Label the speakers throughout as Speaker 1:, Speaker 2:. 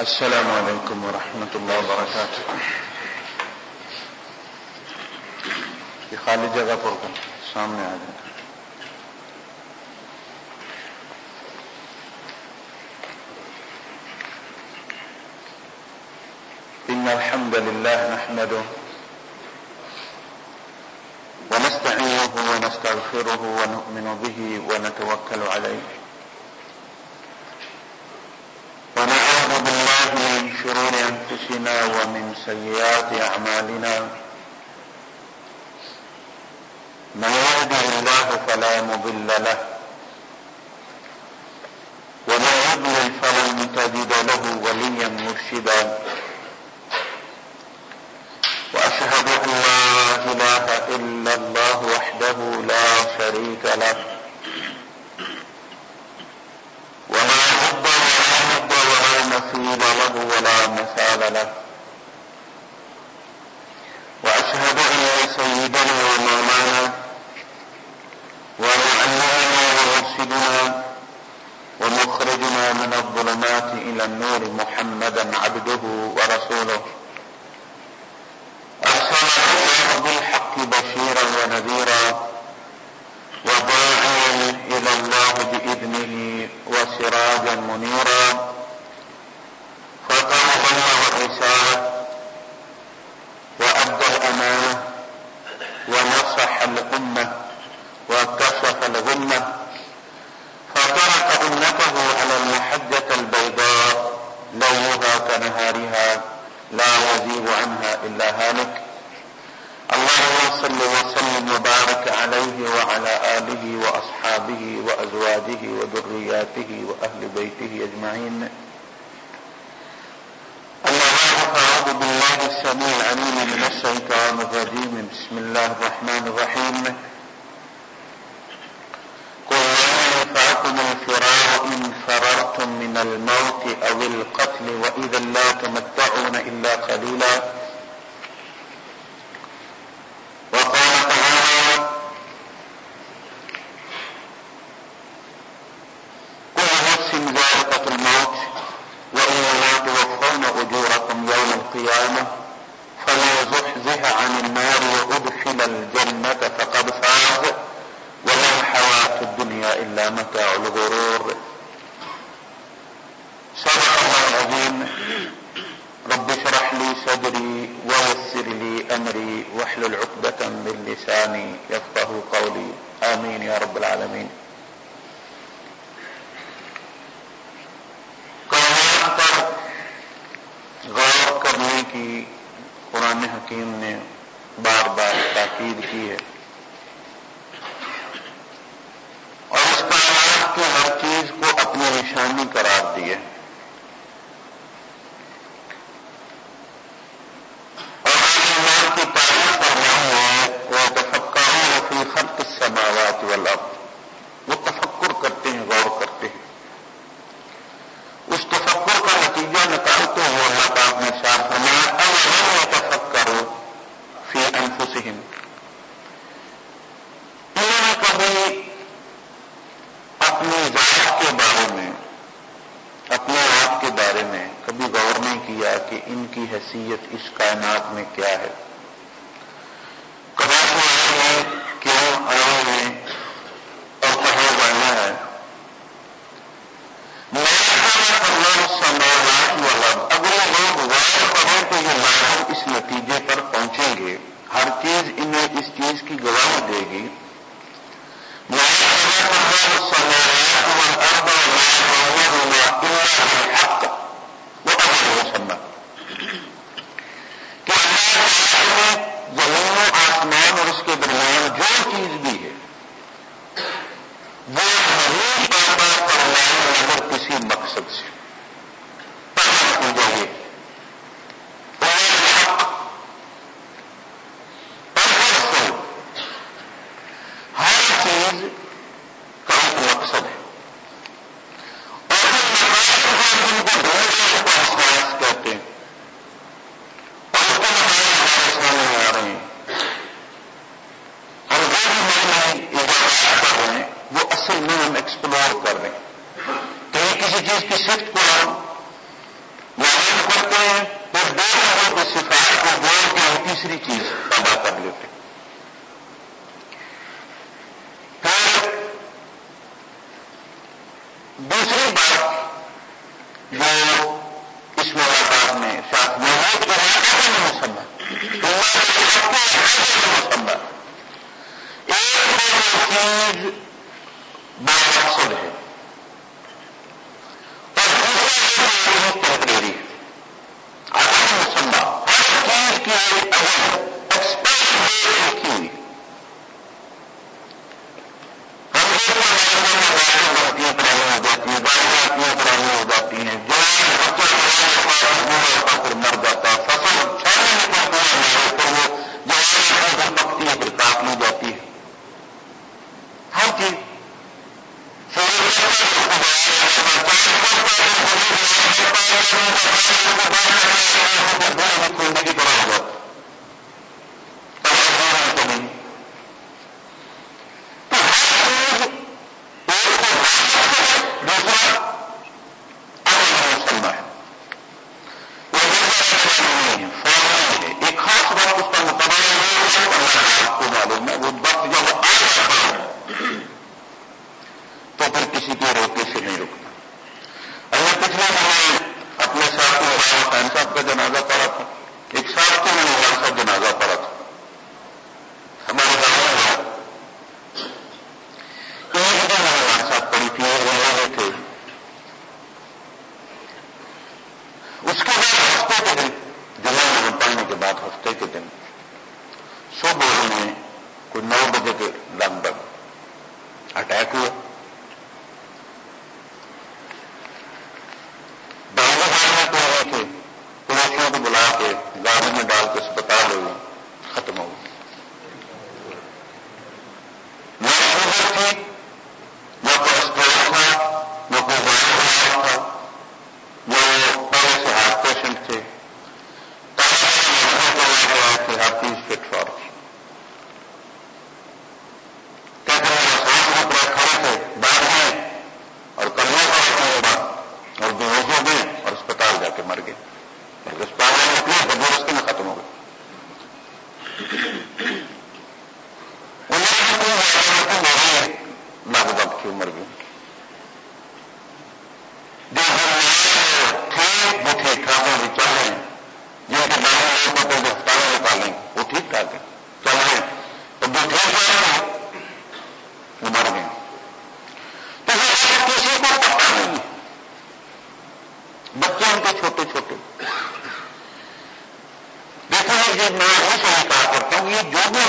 Speaker 1: السلام عليكم ورحمة الله وبركاته. في خالي جغة پر سامنا عليكم إن الحمد لله نحمده ونستعينه ونستغفره ونؤمن به ونتوكل عليه. أنفسنا ومن سيئات أعمالنا ما يهده الله فلا مضل له ومن يضل فلا تجد له وليا مرشدا وأشهد أن لا إله إلا الله وحده لا شريك له مثله ولا مثال له. وأشهد أن سيدنا ومولانا ومعلمنا ومرشدنا ومخرجنا من الظلمات إلى النور محمدا عبده ورسوله. وأصحابه وأزواجه وذرياته وأهل بيته أجمعين. أما أعوذ بالله السميع العليم من الشيطان الرجيم. بسم الله الرحمن الرحيم. قل ينفعكم الفراغ إن فررتم من الموت أو القتل، وإذا لا تمتعون إلا قليلا. کی۔ کوئی نہیں بڑا ہوگا مر گئے تو ہر کسی کو پتا نہیں۔ بچے ان کے چھوٹے چھوٹے۔ دیکھو میں یہ میں ہی سمجھا کرتا ہوں، یہ جو بھی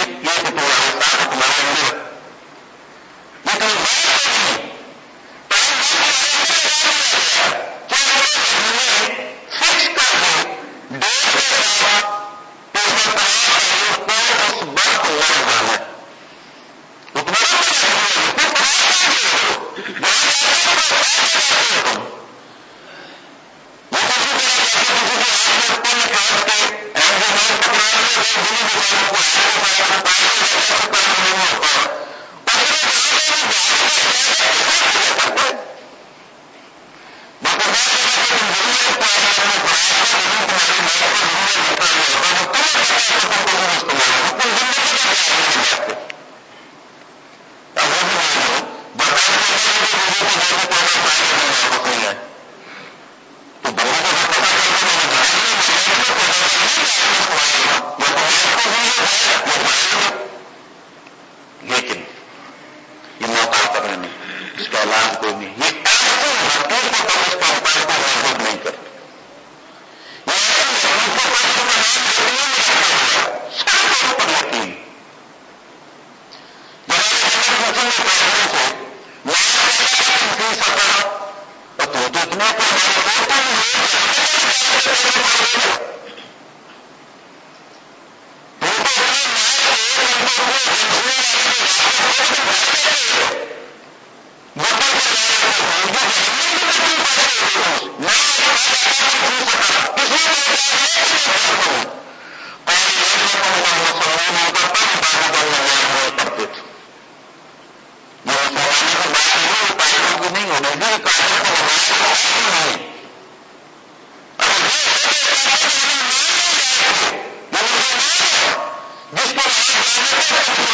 Speaker 1: میں سفر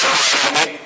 Speaker 1: شخص ہمیں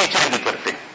Speaker 1: کی چاندی کرتے ہیں۔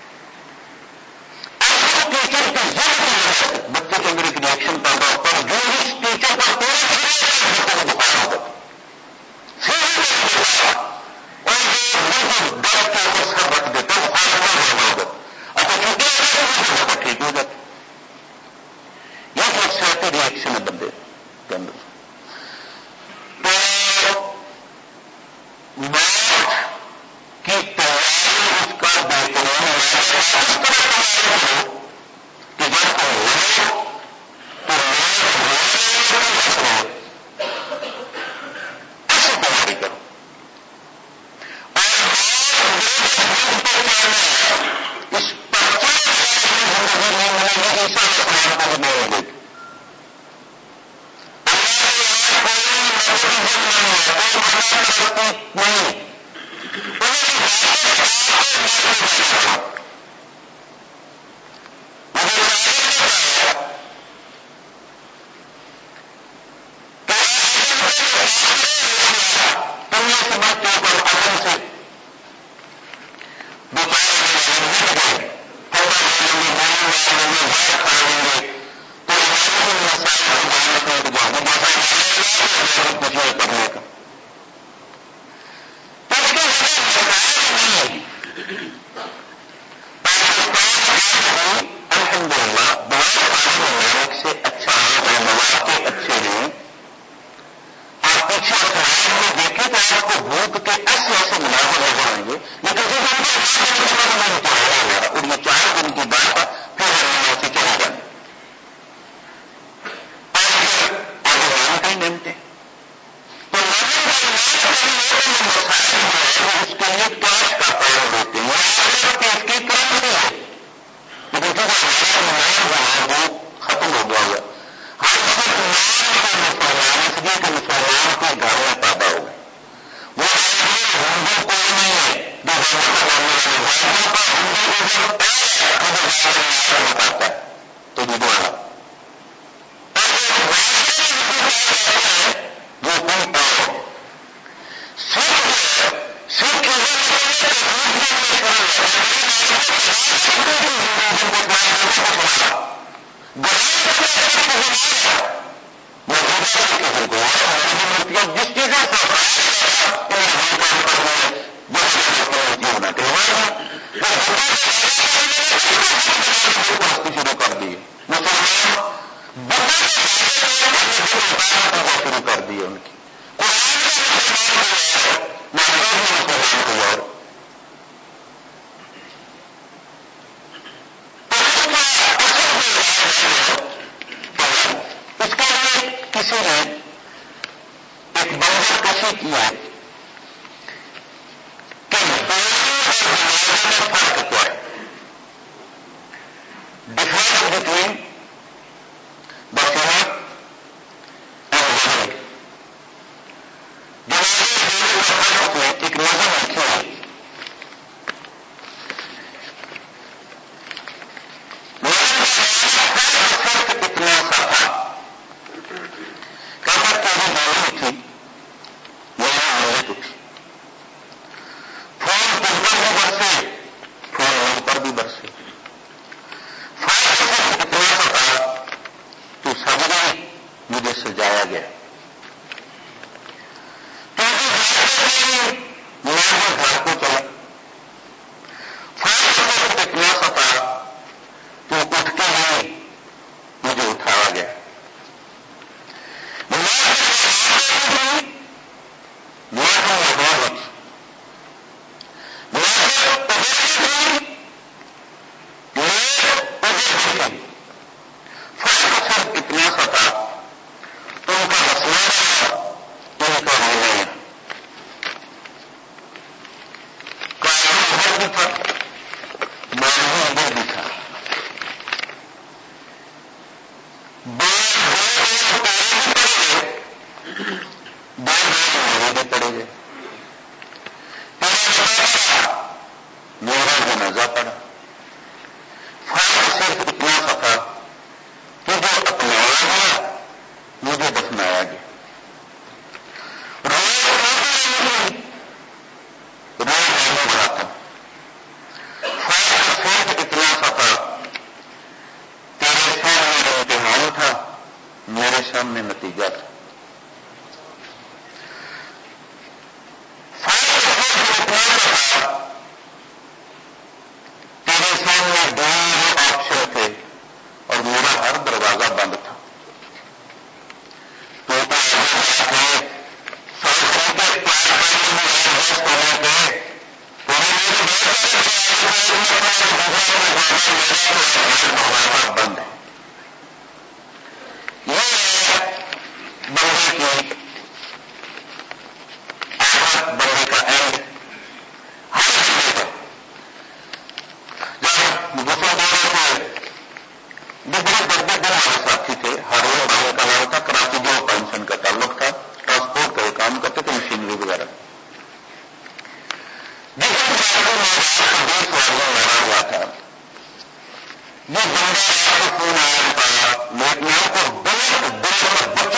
Speaker 1: میں نے بچ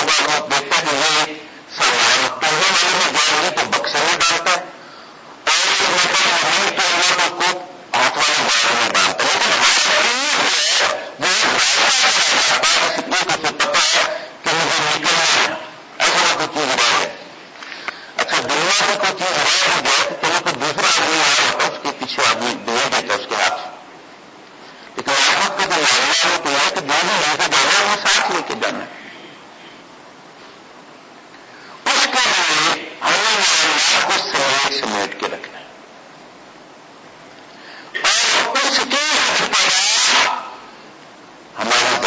Speaker 1: کے بعد آپ دیکھتے ہیں یہ سامان پڑھنے والے میں جائیں تو بکسے میں ڈالتا ہے اور کو ہاتھ والے میں ڈالتا ہے کہ مجھے نکلنا ہے۔ ایسا کوئی چیز بڑھ ہے۔ اچھا دنیا میں کوئی چیز بڑھ ہو تو چلو دوسرا آدمی پیچھے آدمی دے دیتا اس کے ہاتھ۔ لیکن آپ کا جو معاملہ ہے تو کہ جو بھی لے کے جانا ہے وہ ساتھ لے کے جانا ہے۔ ہمیں والے شخص سمیٹ سمیٹ کے رکھنا اور اس کے ہمارا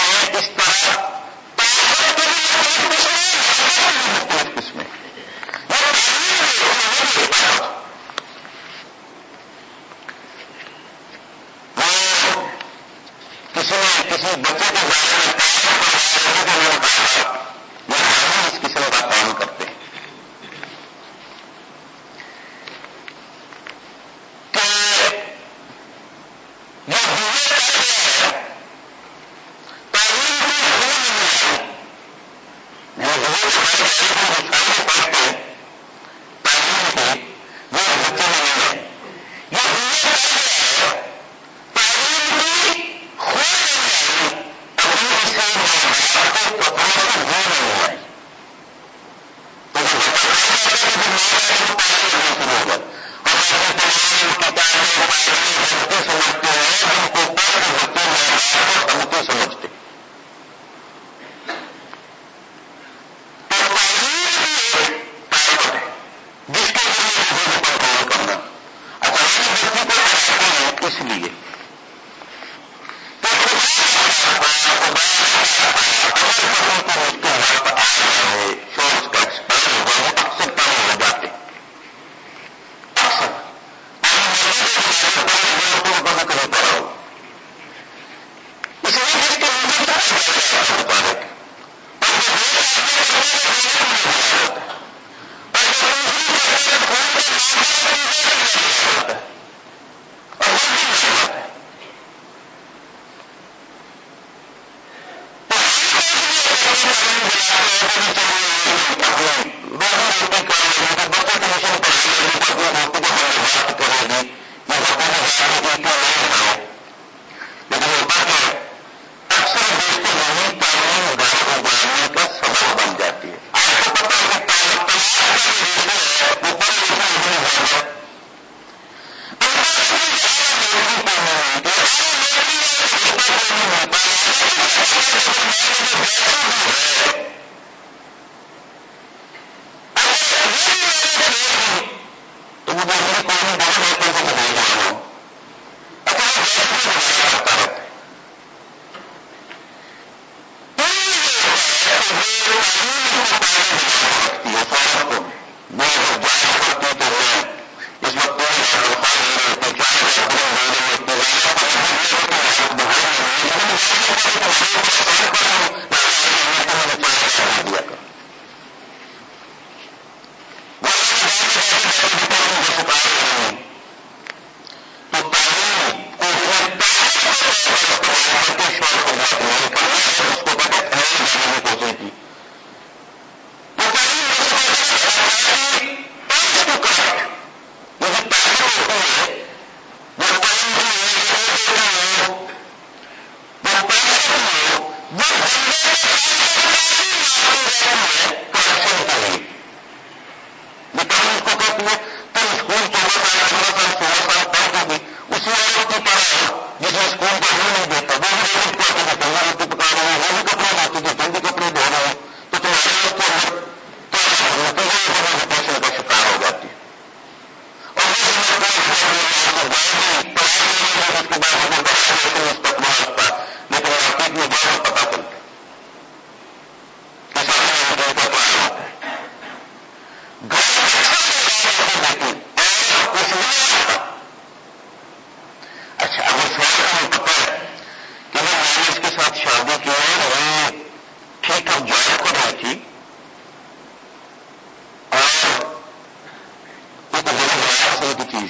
Speaker 1: ہے جس کا میں مذاکرہ بنانے کا سبب بن جاتی ہے۔ آپ کو پتا ہے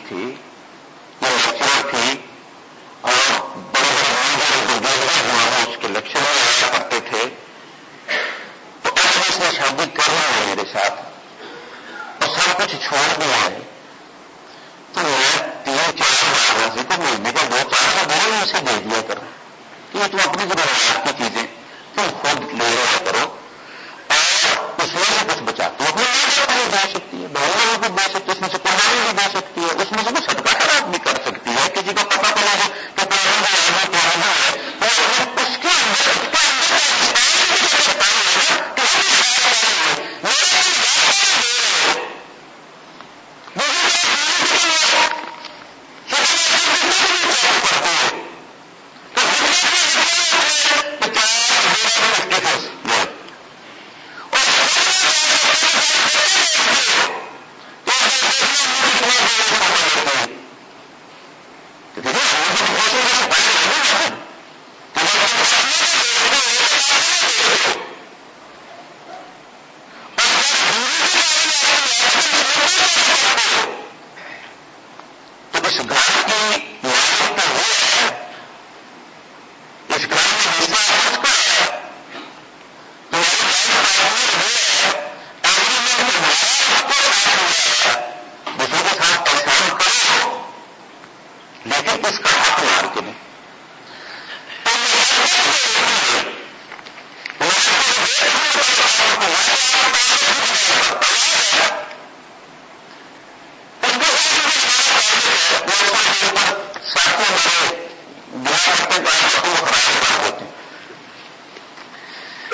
Speaker 1: تھی۔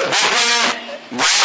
Speaker 1: دیکھ رہے ہیں۔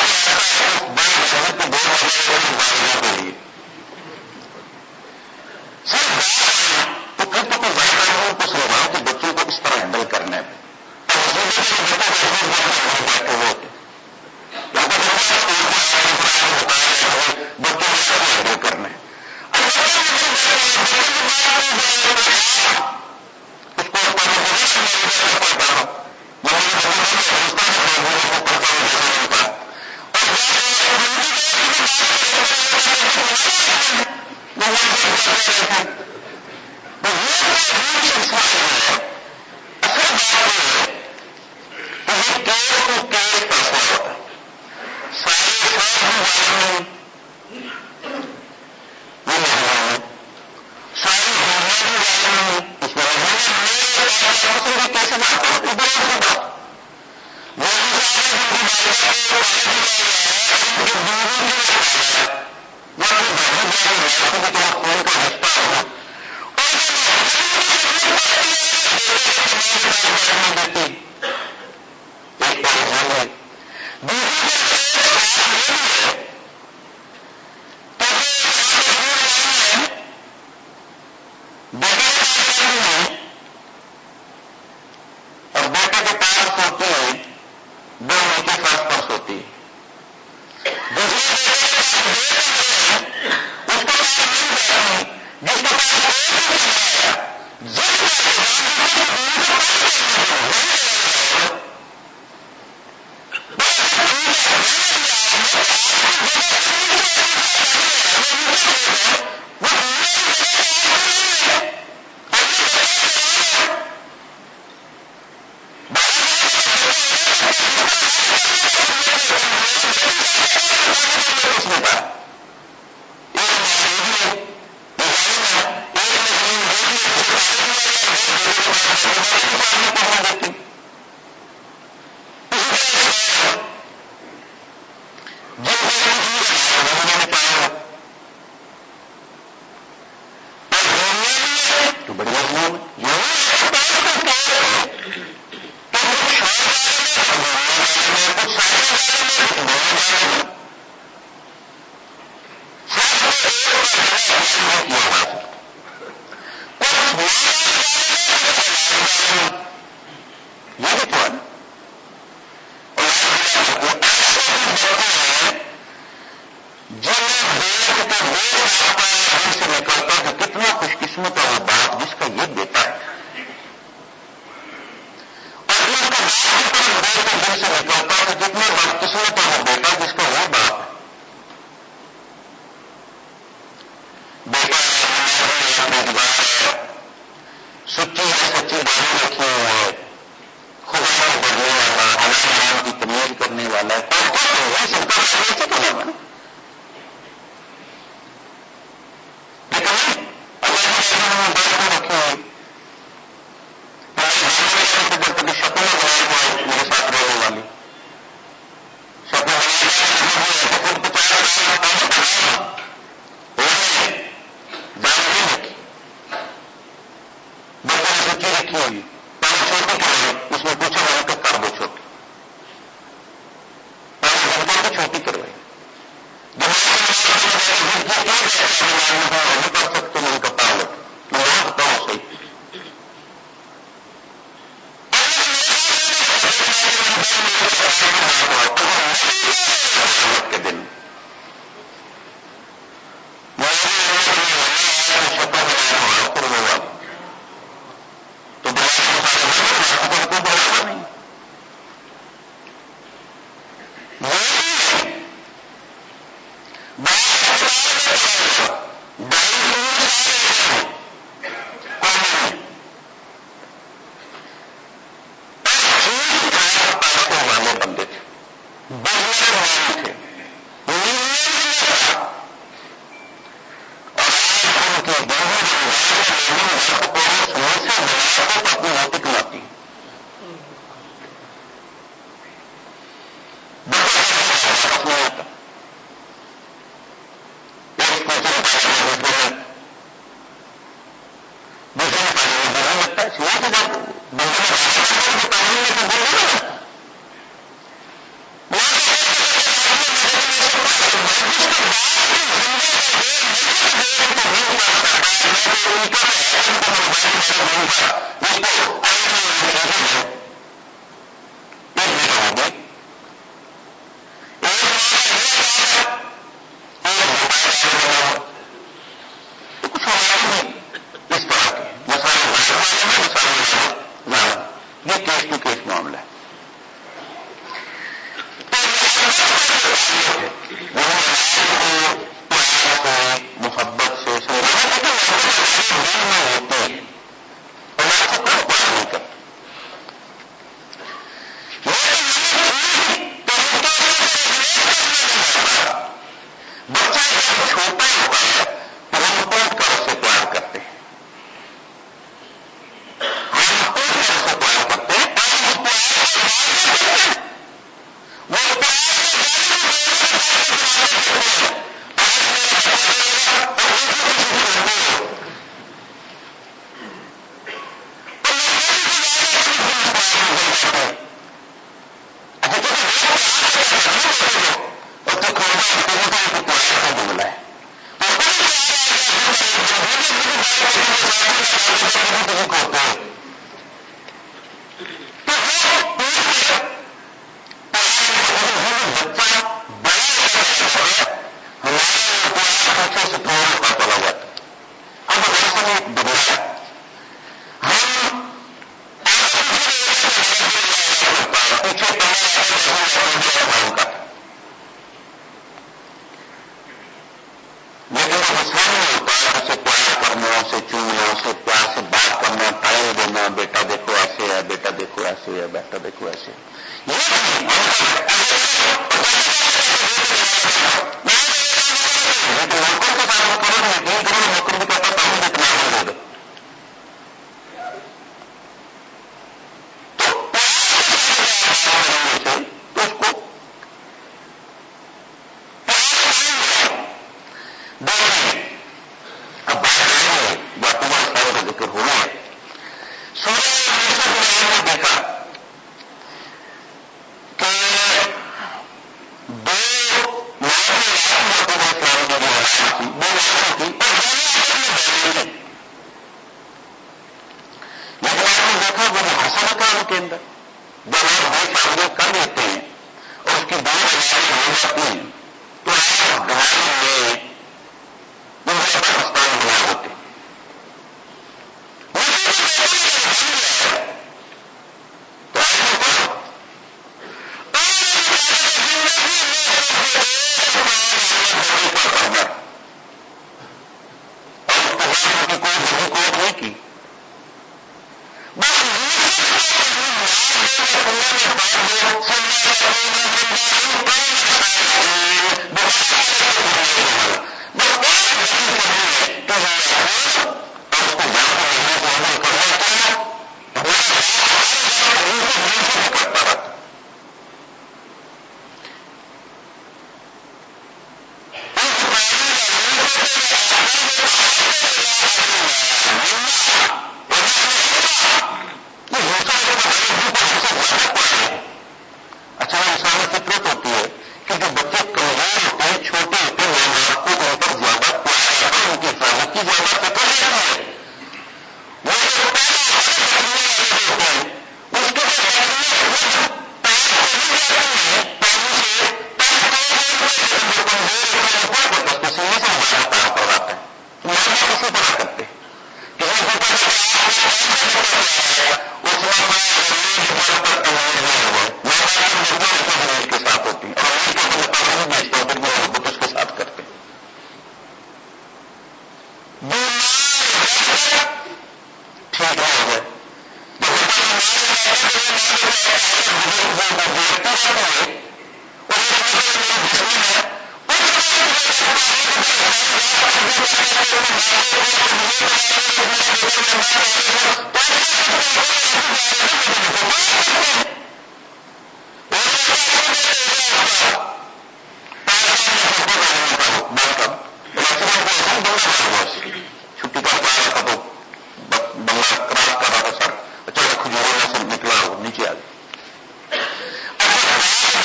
Speaker 1: سے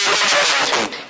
Speaker 1: کو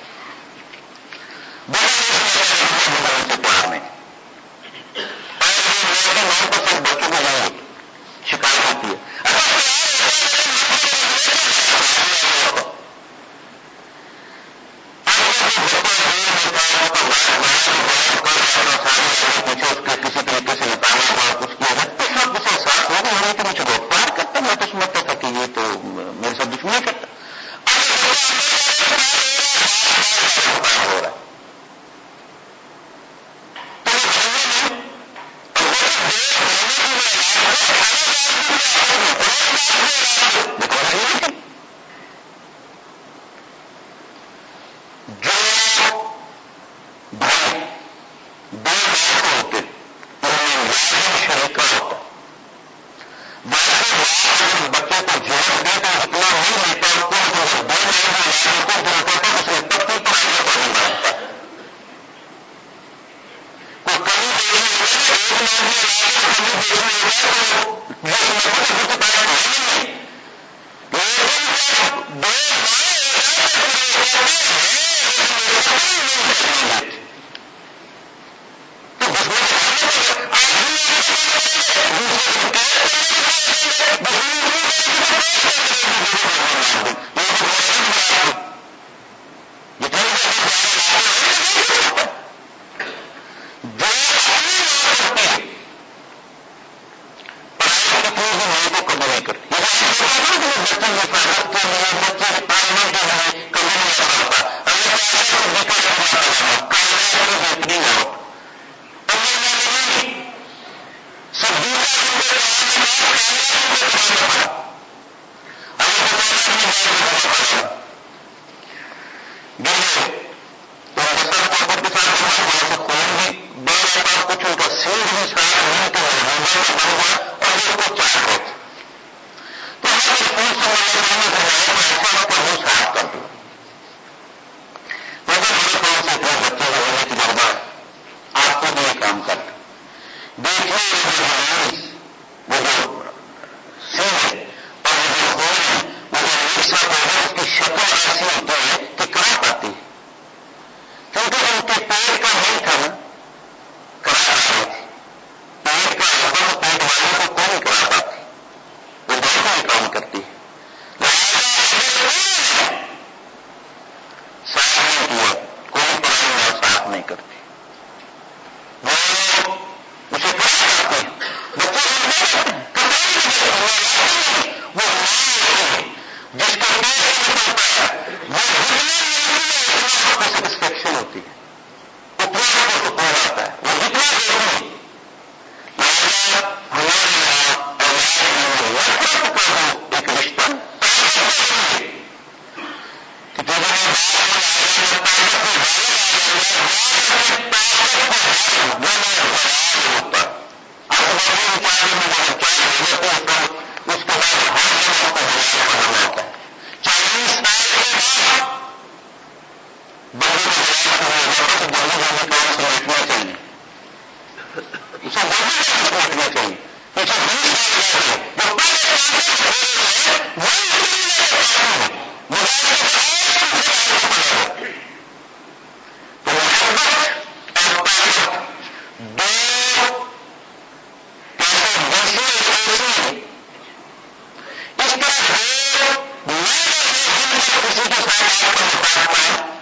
Speaker 1: رکھی